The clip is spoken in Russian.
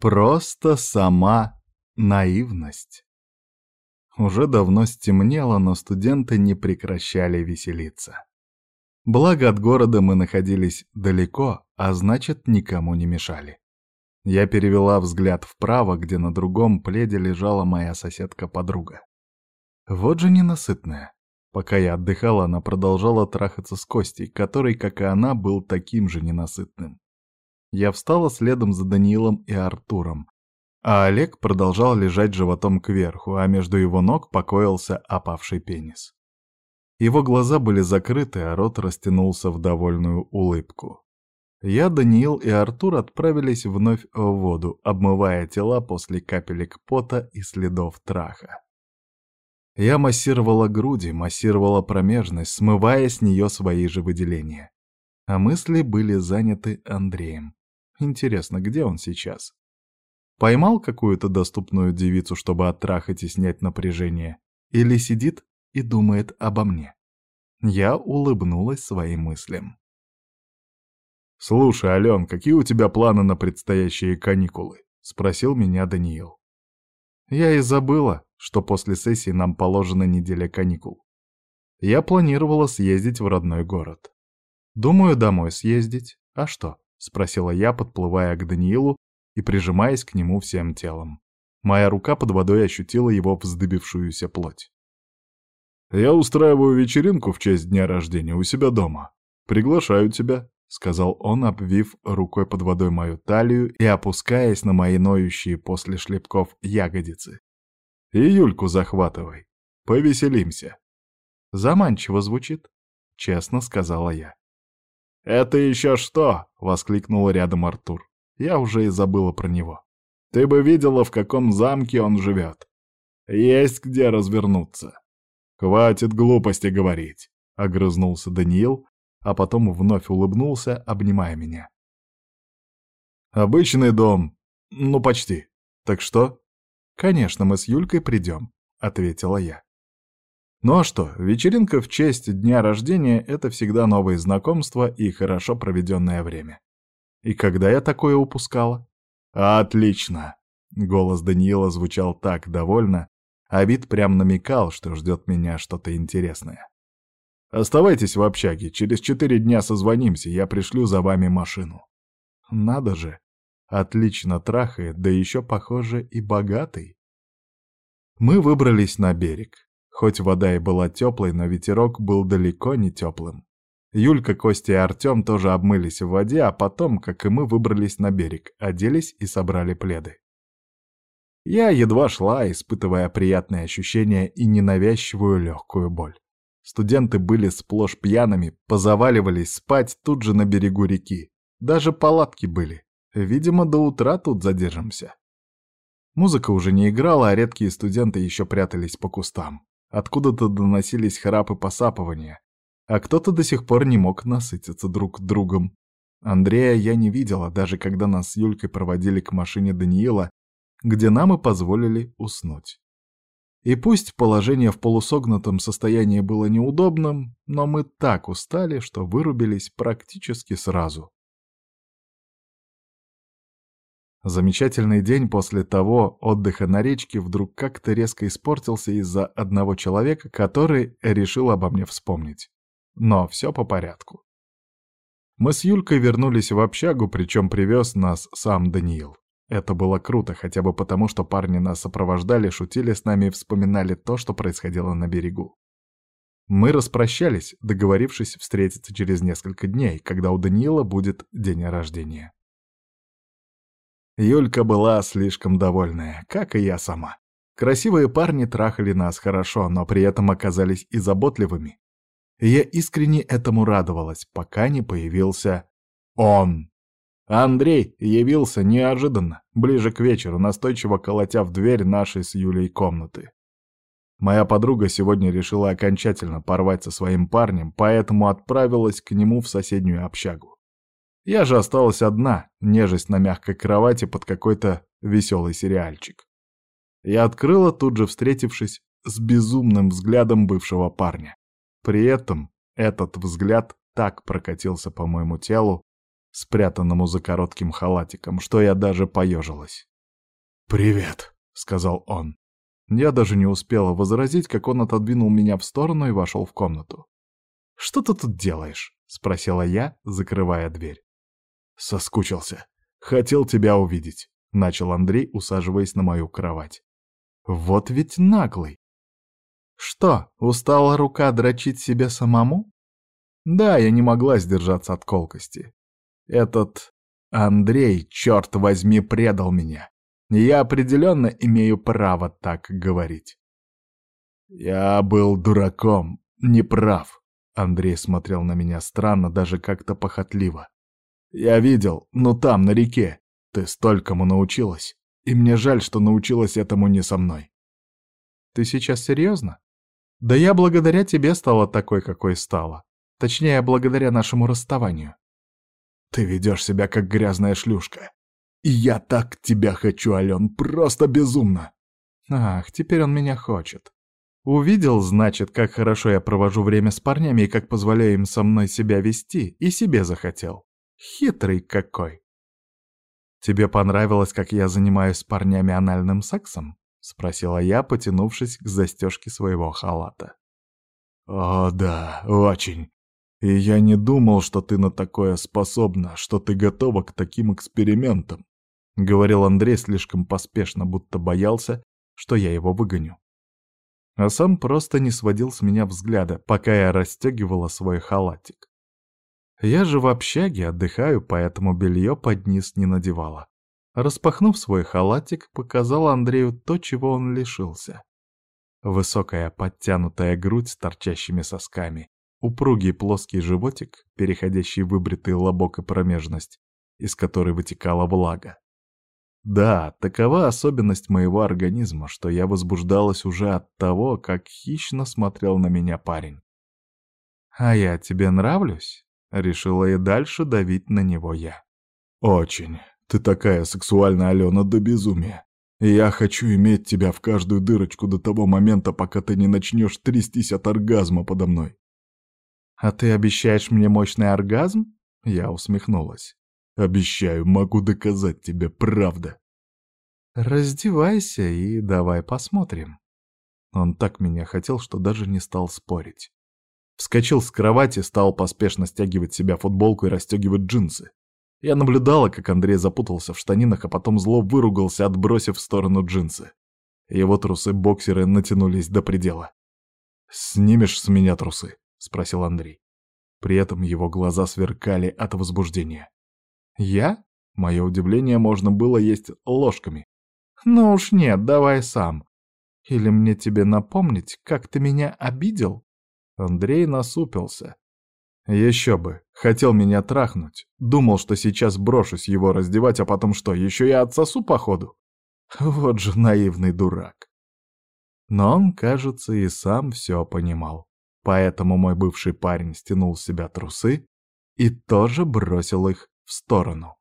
Просто сама наивность. Уже давно стемнело, но студенты не прекращали веселиться. Благо от города мы находились далеко, а значит, никому не мешали. Я перевела взгляд вправо, где на другом пледе лежала моя соседка-подруга. Вот же ненасытная. Пока я отдыхала, она продолжала трахаться с Костей, который, как и она, был таким же ненасытным. Я встала следом за Даниилом и Артуром, а Олег продолжал лежать животом кверху, а между его ног покоился опавший пенис. Его глаза были закрыты, а рот растянулся в довольную улыбку. Я, Даниил и Артур отправились вновь в воду, обмывая тела после капелек пота и следов траха. Я массировала груди, массировала промежность, смывая с нее свои же выделения. А мысли были заняты Андреем. Интересно, где он сейчас? Поймал какую-то доступную девицу, чтобы оттрахать и снять напряжение? Или сидит и думает обо мне? Я улыбнулась своим мыслям. «Слушай, Ален, какие у тебя планы на предстоящие каникулы?» — спросил меня Даниил. Я и забыла, что после сессии нам положена неделя каникул. Я планировала съездить в родной город. Думаю, домой съездить. А что? — спросила я, подплывая к Даниилу и прижимаясь к нему всем телом. Моя рука под водой ощутила его вздыбившуюся плоть. «Я устраиваю вечеринку в честь дня рождения у себя дома. Приглашаю тебя», — сказал он, обвив рукой под водой мою талию и опускаясь на мои ноющие после шлепков ягодицы. «И Юльку захватывай. Повеселимся». «Заманчиво звучит», — честно сказала я. «Это еще что?» — воскликнул рядом Артур. Я уже и забыла про него. «Ты бы видела, в каком замке он живет. Есть где развернуться». «Хватит глупости говорить», — огрызнулся Даниил, а потом вновь улыбнулся, обнимая меня. «Обычный дом. Ну, почти. Так что?» «Конечно, мы с Юлькой придем», — ответила я. Ну а что, вечеринка в честь дня рождения — это всегда новые знакомства и хорошо проведенное время. И когда я такое упускала? Отлично! Голос Даниила звучал так довольно, а вид прям намекал, что ждет меня что-то интересное. «Оставайтесь в общаге, через четыре дня созвонимся, я пришлю за вами машину». Надо же, отлично трахает, да еще, похоже, и богатый. Мы выбрались на берег. Хоть вода и была теплой, но ветерок был далеко не теплым. Юлька, Костя и Артем тоже обмылись в воде, а потом, как и мы, выбрались на берег, оделись и собрали пледы. Я едва шла, испытывая приятные ощущения и ненавязчивую легкую боль. Студенты были сплошь пьяными, позаваливались спать тут же на берегу реки. Даже палатки были. Видимо, до утра тут задержимся. Музыка уже не играла, а редкие студенты еще прятались по кустам. Откуда-то доносились храпы посапывания, а кто-то до сих пор не мог насытиться друг другом. Андрея я не видела, даже когда нас с Юлькой проводили к машине Даниила, где нам и позволили уснуть. И пусть положение в полусогнутом состоянии было неудобным, но мы так устали, что вырубились практически сразу. Замечательный день после того отдыха на речке вдруг как-то резко испортился из-за одного человека, который решил обо мне вспомнить. Но все по порядку. Мы с Юлькой вернулись в общагу, причем привез нас сам Даниил. Это было круто, хотя бы потому, что парни нас сопровождали, шутили с нами и вспоминали то, что происходило на берегу. Мы распрощались, договорившись встретиться через несколько дней, когда у Даниила будет день рождения. Юлька была слишком довольная, как и я сама. Красивые парни трахали нас хорошо, но при этом оказались и заботливыми. Я искренне этому радовалась, пока не появился он. Андрей явился неожиданно, ближе к вечеру, настойчиво колотя в дверь нашей с Юлей комнаты. Моя подруга сегодня решила окончательно порвать со своим парнем, поэтому отправилась к нему в соседнюю общагу. Я же осталась одна, нежесть на мягкой кровати под какой-то веселый сериальчик. Я открыла, тут же встретившись с безумным взглядом бывшего парня. При этом этот взгляд так прокатился по моему телу, спрятанному за коротким халатиком, что я даже поежилась. «Привет», — сказал он. Я даже не успела возразить, как он отодвинул меня в сторону и вошел в комнату. «Что ты тут делаешь?» — спросила я, закрывая дверь. «Соскучился. Хотел тебя увидеть», — начал Андрей, усаживаясь на мою кровать. «Вот ведь наглый!» «Что, устала рука дрочить себе самому?» Да, я не могла сдержаться от колкости. Этот Андрей, черт возьми, предал меня. Я определенно имею право так говорить. Я был дураком, неправ. Андрей смотрел на меня странно, даже как-то похотливо. Я видел, но там, на реке, ты столькому научилась, и мне жаль, что научилась этому не со мной. Ты сейчас серьезно? Да я благодаря тебе стала такой, какой стала. Точнее, благодаря нашему расставанию. Ты ведешь себя как грязная шлюшка. И я так тебя хочу, Ален, просто безумно. Ах, теперь он меня хочет. Увидел, значит, как хорошо я провожу время с парнями и как позволяю им со мной себя вести, и себе захотел. Хитрый какой. Тебе понравилось, как я занимаюсь с парнями анальным сексом? Спросила я, потянувшись к застежке своего халата. О, да, очень. И я не думал, что ты на такое способна, что ты готова к таким экспериментам. — говорил Андрей слишком поспешно, будто боялся, что я его выгоню. А сам просто не сводил с меня взгляда, пока я расстегивала свой халатик. Я же в общаге отдыхаю, поэтому белье под низ не надевала. Распахнув свой халатик, показала Андрею то, чего он лишился. Высокая подтянутая грудь с торчащими сосками, упругий плоский животик, переходящий в выбритый лобок и промежность, из которой вытекала влага. Да, такова особенность моего организма, что я возбуждалась уже от того, как хищно смотрел на меня парень. «А я тебе нравлюсь?» — решила и дальше давить на него я. «Очень. Ты такая сексуальная, Алена, до безумия. я хочу иметь тебя в каждую дырочку до того момента, пока ты не начнешь трястись от оргазма подо мной». «А ты обещаешь мне мощный оргазм?» Я усмехнулась. Обещаю, могу доказать тебе, правда. Раздевайся и давай посмотрим. Он так меня хотел, что даже не стал спорить. Вскочил с кровати, стал поспешно стягивать себя футболку и расстегивать джинсы. Я наблюдала, как Андрей запутался в штанинах, а потом зло выругался, отбросив в сторону джинсы. Его трусы-боксеры натянулись до предела. «Снимешь с меня трусы?» — спросил Андрей. При этом его глаза сверкали от возбуждения. «Я?» Мое удивление можно было есть ложками. «Ну уж нет, давай сам. Или мне тебе напомнить, как ты меня обидел?» Андрей насупился. Еще бы, хотел меня трахнуть. Думал, что сейчас брошусь его раздевать, а потом что, еще и отсосу походу? Вот же наивный дурак. Но он, кажется, и сам все понимал. Поэтому мой бывший парень стянул с себя трусы и тоже бросил их в сторону.